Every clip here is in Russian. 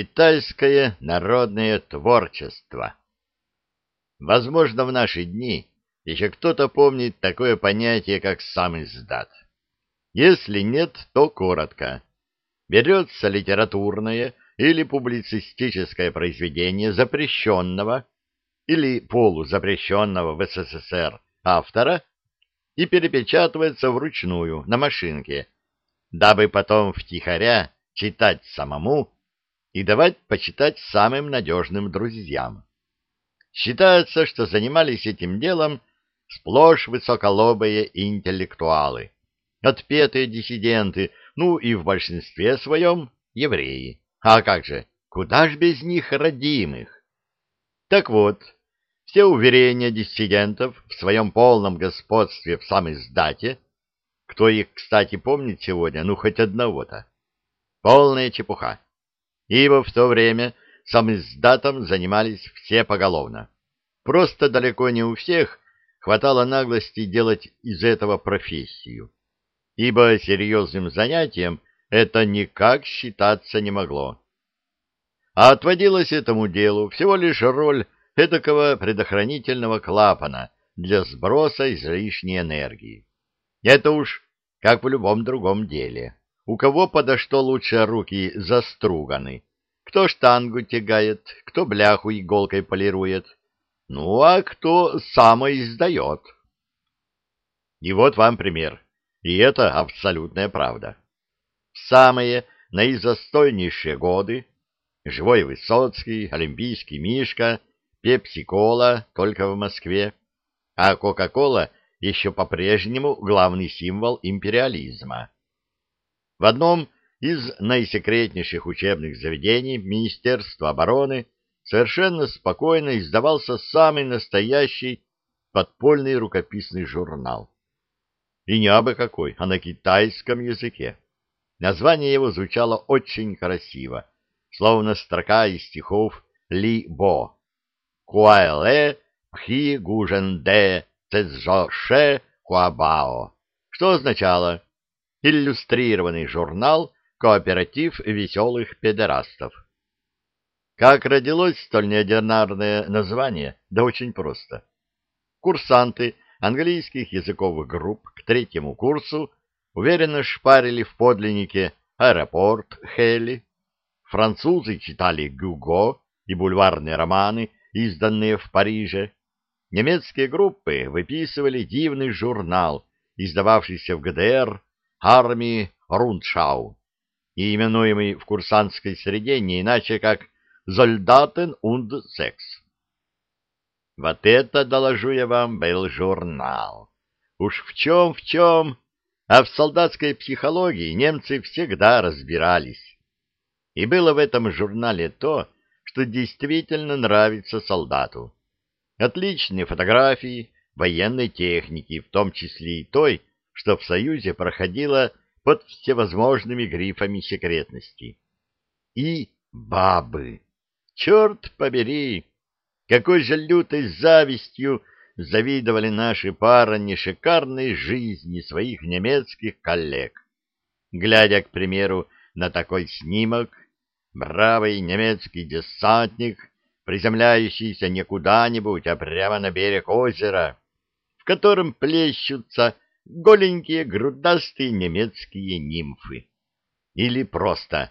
Китайское народное творчество. Возможно, в наши дни еще кто-то помнит такое понятие, как сам издат. Если нет, то коротко. Берется литературное или публицистическое произведение запрещенного или полузапрещенного в СССР автора и перепечатывается вручную на машинке, дабы потом втихаря читать самому и давать почитать самым надежным друзьям. Считается, что занимались этим делом сплошь высоколобые интеллектуалы, отпетые диссиденты, ну и в большинстве своем евреи. А как же, куда ж без них родимых? Так вот, все уверения диссидентов в своем полном господстве в самой сдате, кто их, кстати, помнит сегодня, ну хоть одного-то, полная чепуха ибо в то время самиздатом занимались все поголовно. Просто далеко не у всех хватало наглости делать из этого профессию, ибо серьезным занятием это никак считаться не могло. А отводилась этому делу всего лишь роль эдакого предохранительного клапана для сброса излишней энергии. Это уж как в любом другом деле. У кого подо что лучше руки заструганы, кто штангу тягает, кто бляху иголкой полирует, ну а кто самоиздает. И вот вам пример, и это абсолютная правда. Самые наизастойнейшие годы живой Высоцкий, Олимпийский Мишка, Пепси-кола только в Москве, а Кока-кола еще по-прежнему главный символ империализма. В одном из наисекретнейших учебных заведений Министерства обороны совершенно спокойно издавался самый настоящий подпольный рукописный журнал. И не абы какой, а на китайском языке. Название его звучало очень красиво, словно строка из стихов Ли Бо. Куаэлэ пхи гужэндэ цэцжоше хуабао, что означало иллюстрированный журнал «Кооператив веселых педерастов». Как родилось столь неординарное название? Да очень просто. Курсанты английских языковых групп к третьему курсу уверенно шпарили в подлиннике «Аэропорт Хелли», французы читали «Гюго» и бульварные романы, изданные в Париже, немецкие группы выписывали дивный журнал, издававшийся в ГДР армии Рундшау, именуемый в курсантской среде не иначе как «Зольдатен und Секс». Вот это, доложу я вам, был журнал. Уж в чем, в чем, а в солдатской психологии немцы всегда разбирались. И было в этом журнале то, что действительно нравится солдату. Отличные фотографии военной техники, в том числе и той, что в Союзе проходило под всевозможными грифами секретности. И бабы! Черт побери! Какой же лютой завистью завидовали наши парни шикарной жизни своих немецких коллег. Глядя, к примеру, на такой снимок, бравый немецкий десантник, приземляющийся не куда-нибудь, а прямо на берег озера, в котором плещутся голенькие грудастые немецкие нимфы. Или просто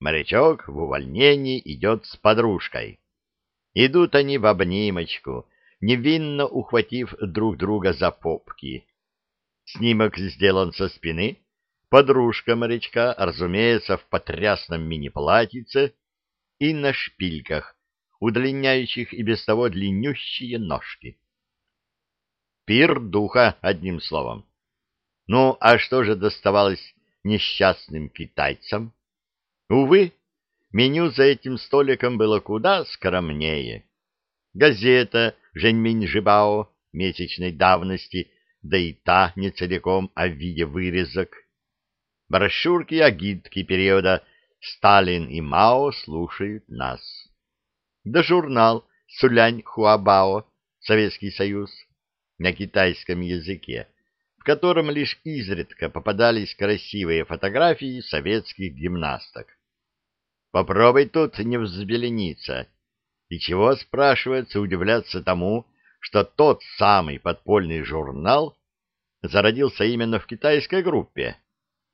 морячок в увольнении идет с подружкой. Идут они в обнимочку, невинно ухватив друг друга за попки. Снимок сделан со спины, подружка морячка, разумеется, в потрясном мини-платьице и на шпильках, удлиняющих и без того длиннющие ножки. Пир духа, одним словом. Ну, а что же доставалось несчастным китайцам? Увы, меню за этим столиком было куда скромнее. Газета «Женьминь-Жибао» месячной давности, да и та не целиком, а в виде вырезок. Брошюрки агитки периода «Сталин и Мао слушают нас». Да журнал «Сулянь-Хуабао» Советский Союз на китайском языке в котором лишь изредка попадались красивые фотографии советских гимнасток. Попробуй тут не взбелениться. И чего, спрашивается, удивляться тому, что тот самый подпольный журнал зародился именно в китайской группе.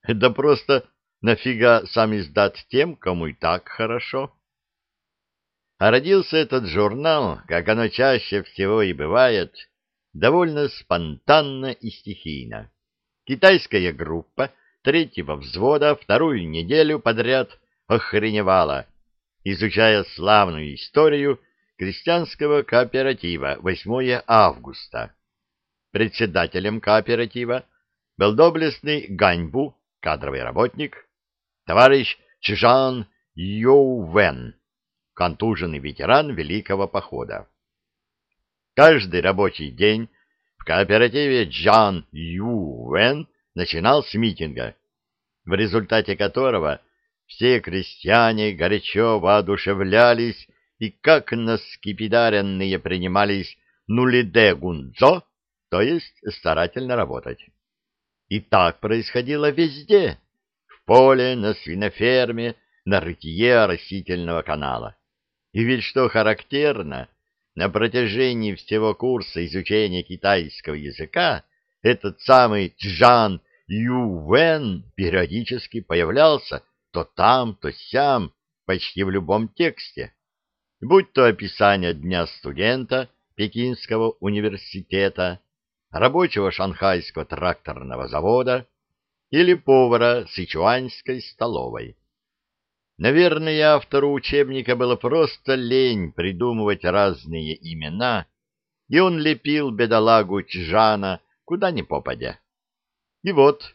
Да просто нафига сам издат тем, кому и так хорошо. А родился этот журнал, как оно чаще всего и бывает, довольно спонтанно и стихийно. Китайская группа третьего взвода вторую неделю подряд охреневала, изучая славную историю крестьянского кооператива 8 августа. Председателем кооператива был доблестный Ганьбу, кадровый работник, товарищ Чжан Йоувен, контуженный ветеран Великого Похода. Каждый рабочий день в кооперативе Джан Ювен начинал с митинга, в результате которого все крестьяне горячо воодушевлялись и как наскипидаренные принимались нулиде гунзо, то есть старательно работать. И так происходило везде, в поле, на свиноферме, на рытье растительного канала. И ведь что характерно, на протяжении всего курса изучения китайского языка этот самый Чжан Ювен периодически появлялся то там, то сям, почти в любом тексте, будь то описание дня студента Пекинского университета, рабочего шанхайского тракторного завода или повара сычуанской столовой. Наверное, автору учебника было просто лень придумывать разные имена, и он лепил бедолагу Чжана куда ни попадя. И вот,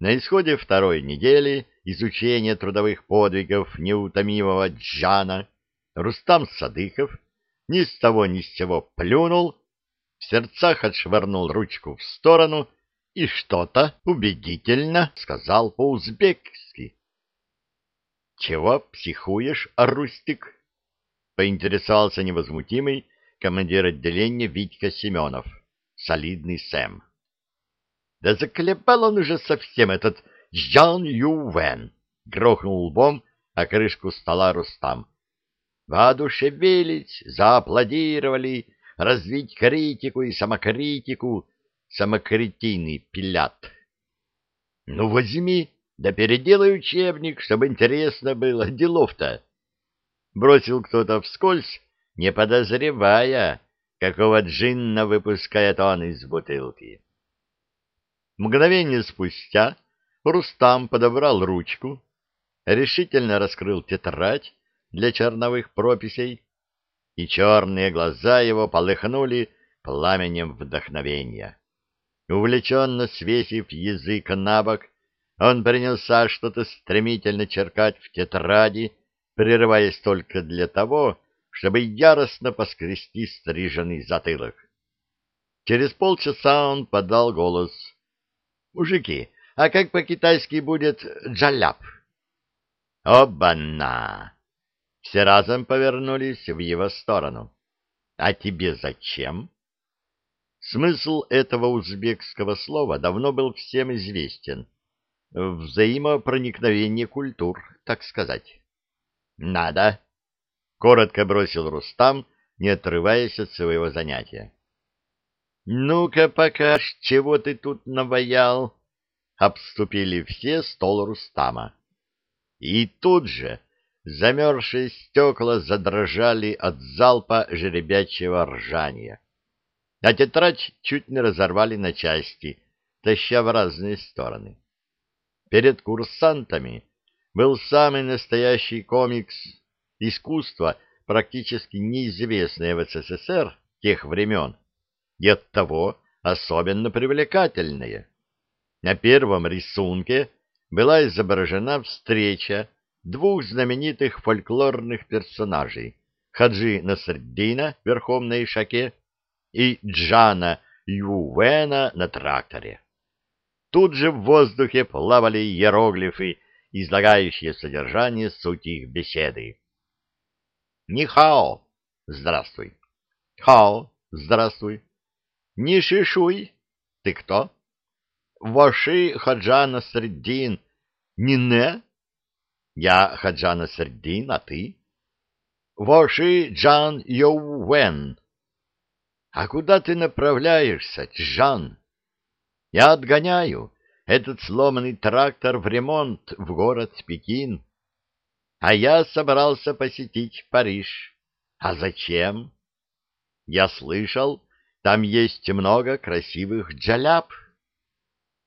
на исходе второй недели изучения трудовых подвигов неутомимого Джана, Рустам Садыхов ни с того ни с сего плюнул, в сердцах отшвырнул ручку в сторону и что-то убедительно сказал по-узбекски. — Чего психуешь, Рустик? — поинтересовался невозмутимый командир отделения Витька Семенов, солидный Сэм. — Да заклепал он уже совсем этот Жан Ювен! — грохнул лбом о крышку стола Рустам. Воодушевились, зааплодировали, развить критику и самокритику, самокритийный пилят. — Ну, возьми да переделай учебник, чтобы интересно было. Делов-то. Бросил кто-то вскользь, не подозревая, какого джинна выпускает он из бутылки. Мгновение спустя Рустам подобрал ручку, решительно раскрыл тетрадь для черновых прописей, и черные глаза его полыхнули пламенем вдохновения. Увлеченно свесив язык на бок, он принялся что-то стремительно черкать в тетради, прерываясь только для того, чтобы яростно поскрести стриженный затылок. Через полчаса он подал голос. «Мужики, а как по-китайски будет «джаляп»?» «Оба-на!» Все разом повернулись в его сторону. «А тебе зачем?» Смысл этого узбекского слова давно был всем известен — взаимопроникновение культур, так сказать. «Надо!» — коротко бросил Рустам, не отрываясь от своего занятия. «Ну-ка покажь, чего ты тут наваял!» Обступили все стол Рустама. И тут же замерзшие стекла задрожали от залпа жеребячего ржания. А тетрадь чуть не разорвали на части, таща в разные стороны перед курсантами был самый настоящий комикс, искусство, практически неизвестное в СССР тех времен, и оттого особенно привлекательное. На первом рисунке была изображена встреча двух знаменитых фольклорных персонажей Хаджи Насреддина верхом на Ишаке и Джана Ювена на тракторе. Тут же в воздухе плавали иероглифы, излагающие содержание сути их беседы. Нихао — здравствуй. Хао — здравствуй. Не шишуй. Ты кто? Ваши Хаджана Среддин. Нине? Я Хаджана Средин, а ты? Воши Джан Йоуэн. А куда ты направляешься, Джан? Я отгоняю этот сломанный трактор в ремонт в город Пекин. А я собрался посетить Париж. А зачем? Я слышал, там есть много красивых джаляб.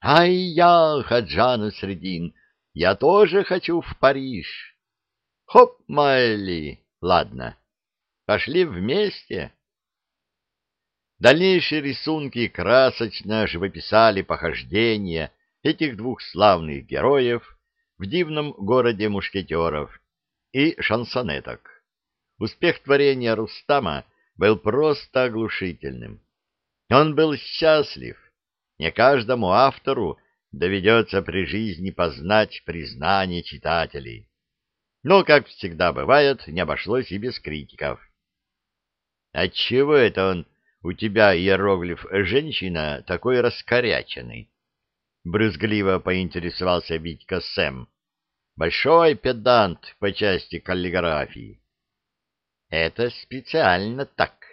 Ай я, Хаджан Средин, я тоже хочу в Париж. Хоп, Майли, ладно, пошли вместе. Дальнейшие рисунки красочно живописали похождения этих двух славных героев в дивном городе мушкетеров и шансонеток. Успех творения Рустама был просто оглушительным. Он был счастлив. Не каждому автору доведется при жизни познать признание читателей. Но, как всегда бывает, не обошлось и без критиков. Отчего это он у тебя иероглиф «женщина» такой раскоряченный? Брызгливо поинтересовался Витька Сэм. Большой педант по части каллиграфии. Это специально так,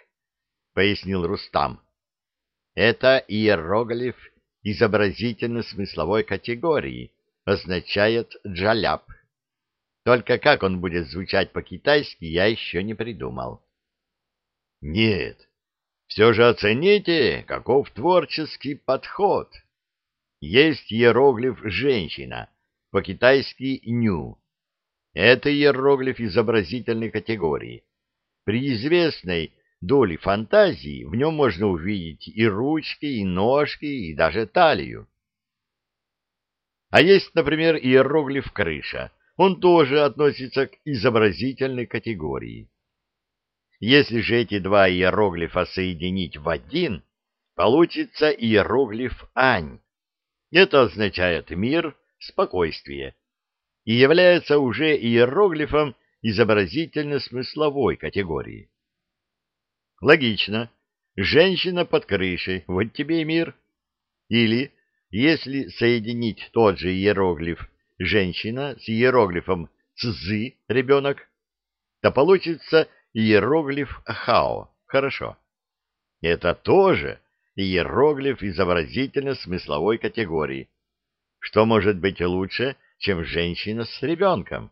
пояснил Рустам. Это иероглиф изобразительно-смысловой категории, означает «джаляб». Только как он будет звучать по-китайски, я еще не придумал. Нет, все же оцените, каков творческий подход. Есть иероглиф «женщина», по-китайски «ню». Это иероглиф изобразительной категории. При известной доле фантазии в нем можно увидеть и ручки, и ножки, и даже талию. А есть, например, иероглиф «крыша». Он тоже относится к изобразительной категории. Если же эти два иероглифа соединить в один, получится иероглиф «ань». Это означает «мир», «спокойствие» и является уже иероглифом изобразительно-смысловой категории. Логично. Женщина под крышей, вот тебе и мир. Или, если соединить тот же иероглиф «женщина» с иероглифом «цзы» — ребенок, то получится иероглиф «хао». Хорошо. Это тоже иероглиф изобразительно-смысловой категории. Что может быть лучше, чем женщина с ребенком?